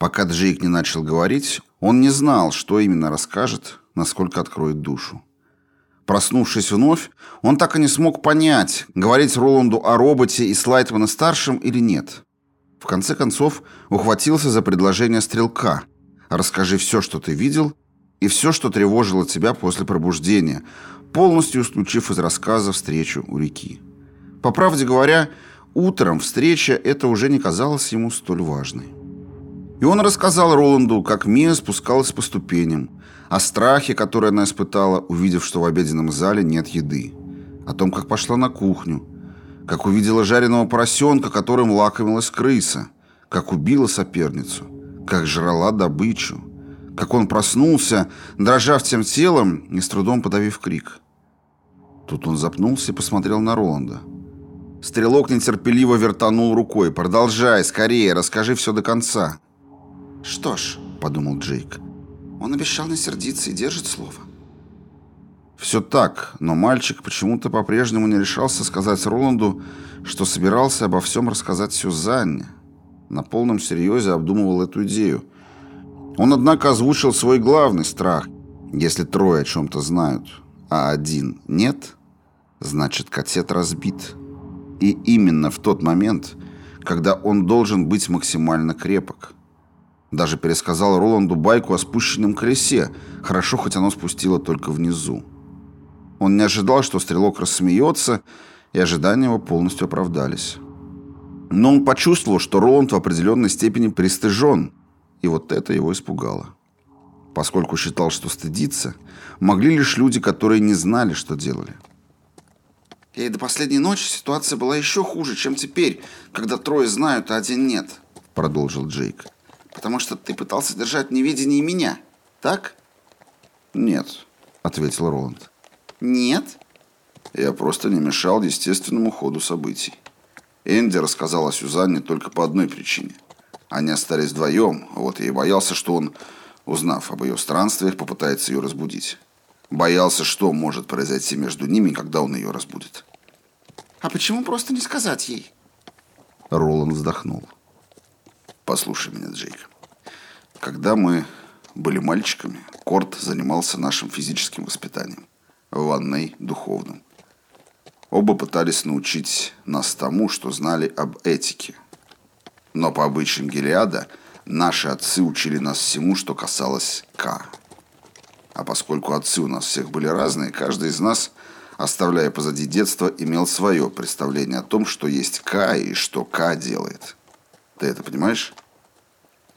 Пока Джейк не начал говорить, он не знал, что именно расскажет, насколько откроет душу. Проснувшись вновь, он так и не смог понять, говорить Роланду о роботе и Слайтмана-старшем или нет. В конце концов, ухватился за предложение стрелка. «Расскажи все, что ты видел, и все, что тревожило тебя после пробуждения, полностью исключив из рассказа встречу у реки». По правде говоря, утром встреча это уже не казалась ему столь важной. И он рассказал Роланду, как Мия спускалась по ступеням, о страхе, который она испытала, увидев, что в обеденном зале нет еды, о том, как пошла на кухню, как увидела жареного поросенка, которым лакомилась крыса, как убила соперницу, как жрала добычу, как он проснулся, дрожа всем телом и с трудом подавив крик. Тут он запнулся и посмотрел на Роланда. Стрелок нетерпеливо вертанул рукой. «Продолжай, скорее, расскажи все до конца». «Что ж», — подумал Джейк, — «он обещал не сердиться и держит слово». Все так, но мальчик почему-то по-прежнему не решался сказать Роланду, что собирался обо всем рассказать Сюзанне. На полном серьезе обдумывал эту идею. Он, однако, озвучил свой главный страх. Если трое о чем-то знают, а один нет, значит, котет разбит. И именно в тот момент, когда он должен быть максимально крепок. Даже пересказал Роланду байку о спущенном колесе, хорошо, хоть оно спустило только внизу. Он не ожидал, что стрелок рассмеется, и ожидания его полностью оправдались. Но он почувствовал, что Роланд в определенной степени пристыжен, и вот это его испугало. Поскольку считал, что стыдиться, могли лишь люди, которые не знали, что делали. И до последней ночи ситуация была еще хуже, чем теперь, когда трое знают, а один нет, продолжил Джейк. Потому что ты пытался держать в неведении меня, так? Нет, ответил Роланд. Нет? Я просто не мешал естественному ходу событий. Энди рассказал о Сюзанне только по одной причине. Они остались вдвоем, вот я и боялся, что он, узнав об ее странствиях, попытается ее разбудить. Боялся, что может произойти между ними, когда он ее разбудит. «А почему просто не сказать ей?» Роланд вздохнул. «Послушай меня, Джейк. Когда мы были мальчиками, Корт занимался нашим физическим воспитанием, ванной духовным. Оба пытались научить нас тому, что знали об этике. Но по обычаям Гелиада наши отцы учили нас всему, что касалось К. А поскольку отцы у нас всех были разные, каждый из нас, оставляя позади детство, имел свое представление о том, что есть К и что К делает. Ты это понимаешь?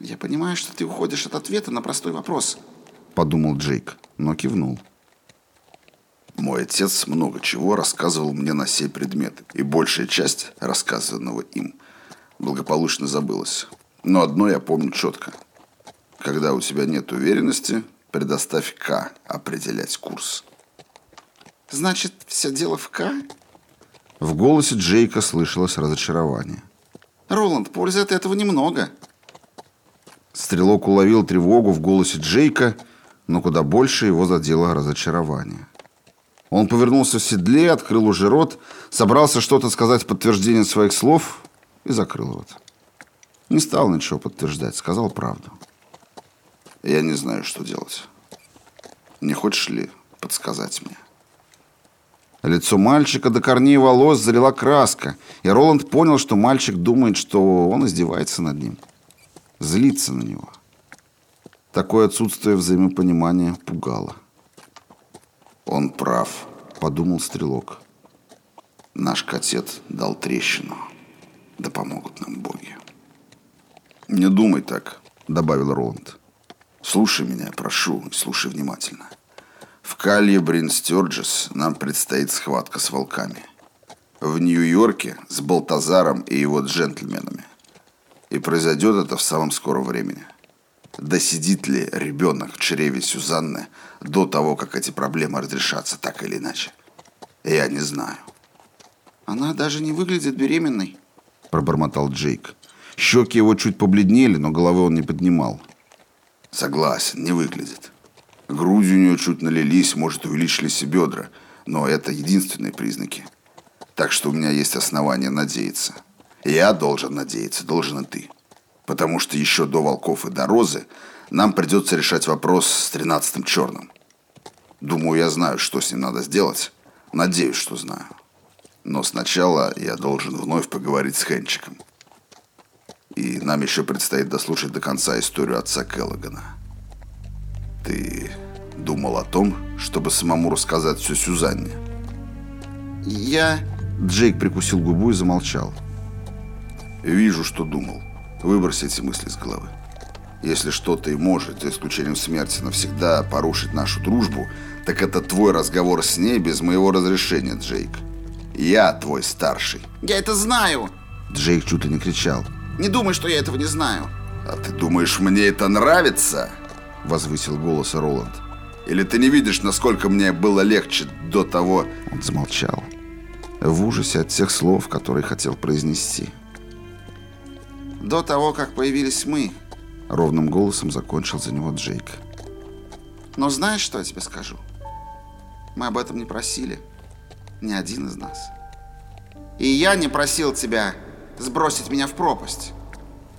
Я понимаю, что ты уходишь от ответа на простой вопрос, подумал Джейк, но кивнул. Мой отец много чего рассказывал мне на сей предмет, и большая часть рассказанного им благополучно забылась. Но одно я помню четко. Когда у тебя нет уверенности, предоставь К определять курс. Значит, все дело в К? В голосе Джейка слышалось разочарование. Роланд, пользы от этого немного. Стрелок уловил тревогу в голосе Джейка, но куда больше его задело разочарование. Он повернулся в седле, открыл уже рот, собрался что-то сказать в подтверждение своих слов и закрыл рот. Не стал ничего подтверждать, сказал правду. Я не знаю, что делать. Не хочешь ли подсказать мне? Лицо мальчика до корней волос залила краска, и Роланд понял, что мальчик думает, что он издевается над ним. Злится на него. Такое отсутствие взаимопонимания пугало. «Он прав», — подумал стрелок. «Наш котет дал трещину. Да помогут нам боги». «Не думай так», — добавил Роланд. «Слушай меня, прошу, слушай внимательно. В Калье Брин Стёрджес нам предстоит схватка с волками. В Нью-Йорке с Балтазаром и его джентльменами. И произойдет это в самом скором времени. Досидит ли ребенок в чреве Сюзанны до того, как эти проблемы разрешатся так или иначе? Я не знаю. Она даже не выглядит беременной, пробормотал Джейк. Щеки его чуть побледнели, но головы он не поднимал. Согласен, не выглядит. Груди у нее чуть налились, может, увеличились и бедра, но это единственные признаки. Так что у меня есть основания надеяться. Я должен надеяться, должен и ты. Потому что еще до волков и до розы нам придется решать вопрос с тринадцатым черным. Думаю, я знаю, что с ним надо сделать. Надеюсь, что знаю. Но сначала я должен вновь поговорить с Хенчиком. И нам еще предстоит дослушать до конца историю отца Келлогана. Ты думал о том, чтобы самому рассказать все Сюзанне? Я... Джейк прикусил губу и замолчал. Вижу, что думал. Выбрось эти мысли из головы. Если что-то и может, за исключением смерти, навсегда порушить нашу дружбу, так это твой разговор с ней без моего разрешения, Джейк. Я твой старший. Я это знаю. Джейк чуть ли не кричал. Не думай, что я этого не знаю. А ты думаешь, мне это нравится? Возвысил голос Роланд. Или ты не видишь, насколько мне было легче до того... Он замолчал. В ужасе от тех слов, которые хотел произнести. До того, как появились мы. Ровным голосом закончил за него Джейк. Но знаешь, что я тебе скажу? Мы об этом не просили. Ни один из нас. И я не просил тебя сбросить меня в пропасть.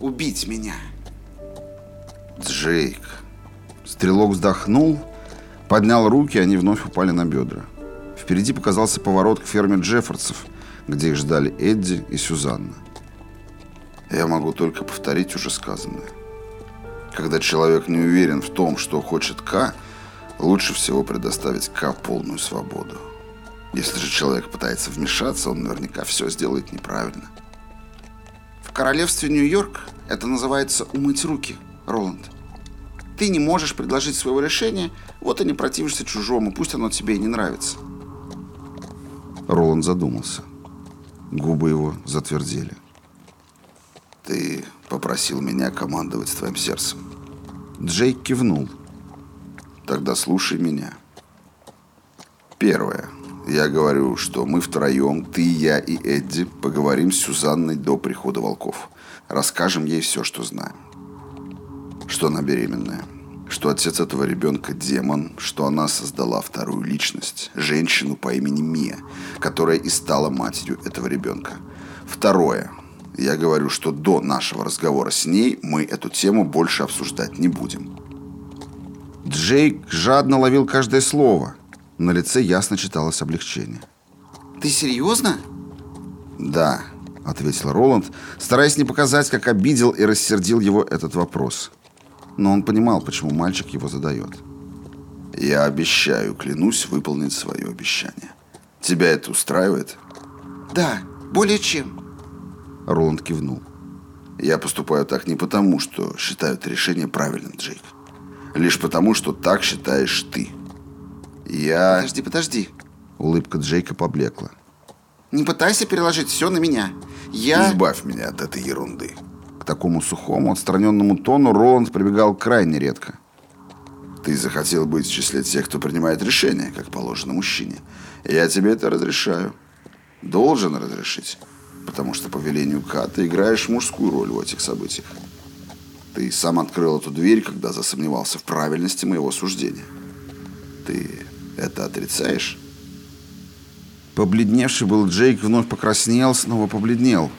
Убить меня. Джейк. Стрелок вздохнул, поднял руки, они вновь упали на бедра. Впереди показался поворот к ферме Джеффордсов, где их ждали Эдди и Сюзанна. Я могу только повторить уже сказанное. Когда человек не уверен в том, что хочет К, лучше всего предоставить К полную свободу. Если же человек пытается вмешаться, он наверняка все сделает неправильно. В королевстве Нью-Йорк это называется «умыть руки», Роланд. Ты не можешь предложить своего решения, вот и не противишься чужому, пусть оно тебе и не нравится. Роланд задумался. Губы его затвердели. Ты попросил меня командовать твоим сердцем. Джейк кивнул. Тогда слушай меня. Первое. Я говорю, что мы втроем, ты, я и Эдди, поговорим с Сюзанной до прихода волков. Расскажем ей все, что знаем. Что она беременная. Что отец этого ребенка демон. Что она создала вторую личность. Женщину по имени Мия, которая и стала матерью этого ребенка. Второе. Я говорю, что до нашего разговора с ней мы эту тему больше обсуждать не будем. Джейк жадно ловил каждое слово. На лице ясно читалось облегчение. Ты серьезно? Да, ответил Роланд, стараясь не показать, как обидел и рассердил его этот вопрос. Но он понимал, почему мальчик его задает. Я обещаю, клянусь, выполнить свое обещание. Тебя это устраивает? Да, более чем. Роланд кивнул. Я поступаю так не потому, что считаю это решение правильным, Джейк. Лишь потому, что так считаешь ты. Я... Подожди, подожди. Улыбка Джейка поблекла. Не пытайся переложить все на меня. Я... Избавь меня от этой ерунды. Такому сухому, отстраненному тону Роланд прибегал крайне редко. Ты захотел быть в числе тех, кто принимает решения, как положено мужчине. Я тебе это разрешаю. Должен разрешить. Потому что по велению К ты играешь мужскую роль в этих событиях. Ты сам открыл эту дверь, когда засомневался в правильности моего суждения. Ты это отрицаешь? Побледневший был Джейк вновь покраснел, снова побледнел.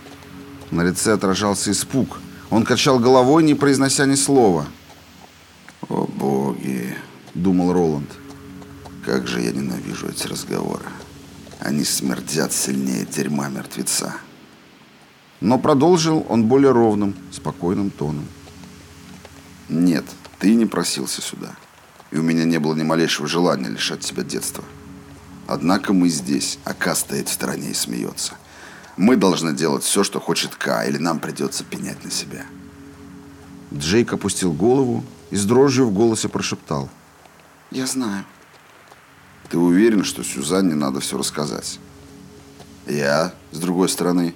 На лице отражался испуг. Он качал головой, не произнося ни слова. «О боги!» — думал Роланд. «Как же я ненавижу эти разговоры. Они смердят сильнее дерьма мертвеца». Но продолжил он более ровным, спокойным тоном. «Нет, ты не просился сюда и у меня не было ни малейшего желания лишать тебя детства. Однако мы здесь, а Ка стоит в стороне и смеется. Мы должны делать все, что хочет Ка, или нам придется пенять на себя. Джейк опустил голову и с дрожью в голосе прошептал. «Я знаю». «Ты уверен, что Сюзанне надо все рассказать?» «Я, с другой стороны,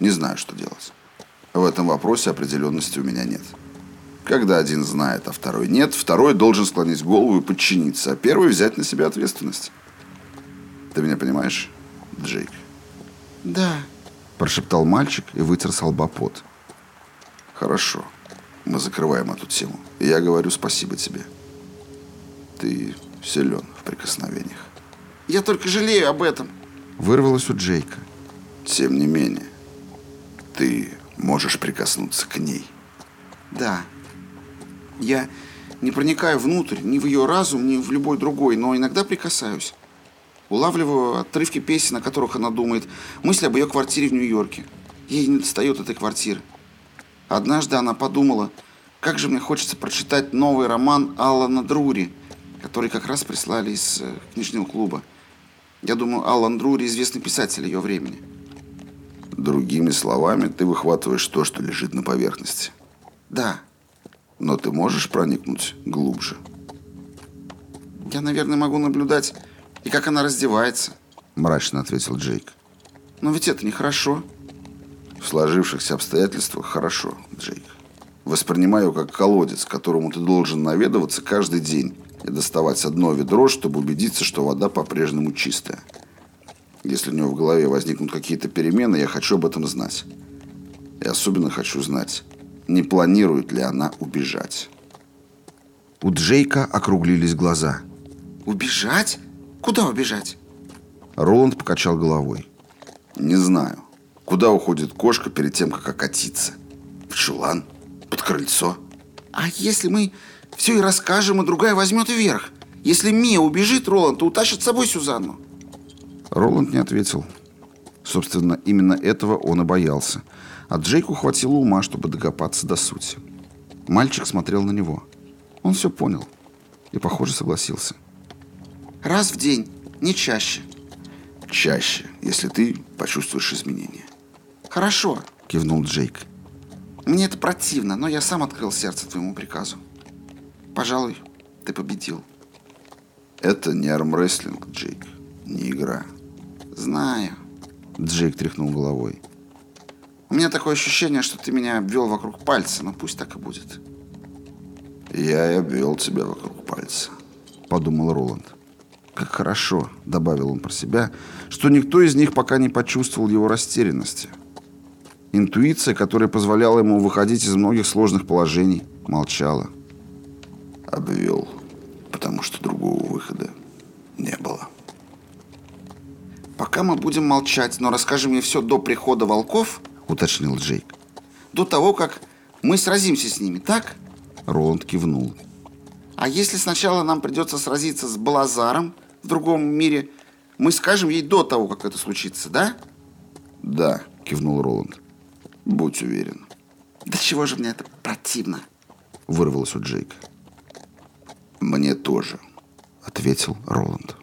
не знаю, что делать. В этом вопросе определенности у меня нет». Когда один знает, а второй нет, второй должен склонить голову и подчиниться, а первый взять на себя ответственность. Ты меня понимаешь, Джейк? Да. Прошептал мальчик и вытер с лба пот. Хорошо. Мы закрываем эту тему. И я говорю спасибо тебе. Ты силен в прикосновениях. Я только жалею об этом. Вырвалось у Джейка. Тем не менее, ты можешь прикоснуться к ней. Да. Я не проникаю внутрь, ни в ее разум, ни в любой другой, но иногда прикасаюсь. Улавливаю отрывки песен, о которых она думает, мысли об ее квартире в Нью-Йорке. Ей не достает этой квартиры. Однажды она подумала, как же мне хочется прочитать новый роман Алана Друри, который как раз прислали из э, книжного клуба. Я думаю, Алан Друри – известный писатель ее времени. Другими словами, ты выхватываешь то, что лежит на поверхности. Да. Но ты можешь проникнуть глубже. Я, наверное, могу наблюдать и как она раздевается. Мрачно ответил Джейк. Но ведь это нехорошо. В сложившихся обстоятельствах хорошо, Джейк. Воспринимаю как колодец, к которому ты должен наведываться каждый день и доставать одно ведро, чтобы убедиться, что вода по-прежнему чистая. Если у него в голове возникнут какие-то перемены, я хочу об этом знать. И особенно хочу знать, не планирует ли она убежать. У Джейка округлились глаза. Убежать? Куда убежать? Роланд покачал головой. Не знаю. Куда уходит кошка перед тем, как окатиться? В чулан? Под крыльцо? А если мы все и расскажем, и другая возьмет вверх? Если Мия убежит, Роланд, то утащит с собой Сюзанну. Роланд не ответил. Собственно, именно этого он и боялся. А Джейку хватило ума, чтобы докопаться до сути. Мальчик смотрел на него. Он все понял. И, похоже, согласился. Раз в день, не чаще. Чаще, если ты почувствуешь изменения. Хорошо, кивнул Джейк. Мне это противно, но я сам открыл сердце твоему приказу. Пожалуй, ты победил. Это не армрестлинг, Джейк, не игра. Знаю. Джейк тряхнул головой. У меня такое ощущение, что ты меня обвел вокруг пальца, но пусть так и будет. Я и обвел тебя вокруг пальца, подумал Роланд. Как хорошо, добавил он про себя, что никто из них пока не почувствовал его растерянности. Интуиция, которая позволяла ему выходить из многих сложных положений, молчала. Обвел, потому что другого выхода не было. «Пока мы будем молчать, но расскажи мне все до прихода волков», — уточнил Джейк. «До того, как мы сразимся с ними, так?» Роланд кивнул. «А если сначала нам придется сразиться с Балазаром в другом мире, мы скажем ей до того, как это случится, да?» «Да», — кивнул Роланд. Будь уверен. Да чего же мне это противно? Вырвалось у Джейка. Мне тоже, ответил Роланд.